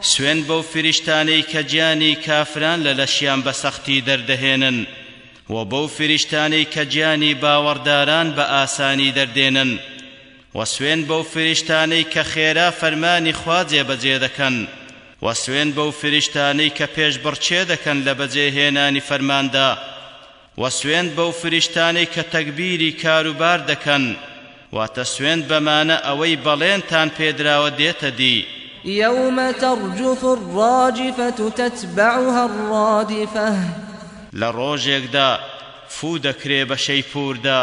سوێند بەو فریشتانەی کە گیانی کافران لە لەشیان بە سەختی دەردەهێنن، وە بەو فریشتانەی کە گیانی باوەڕداران بە ئاسانی دەردێنن، وە سوێند بەو فریشتانەی کە خێرا فەرمانی خوا جێبەجێ دەکەن، وە سوێند بەو فریشتانەی کە پێشبڕکێ دەکەن لە بەجێهێنانی فەرماندا، وە سوێند بەو فریشتانەی کە تەگبیری کارو بار دەکەن، واتە سوێند بەمانە ئەوەی بەڵێنتان پێدراوە دێتە دی. یوم ترجف الراجفە تتبعها الرادفە. لە ڕۆژێکدا فوو دەکرێ بە شەیپووردا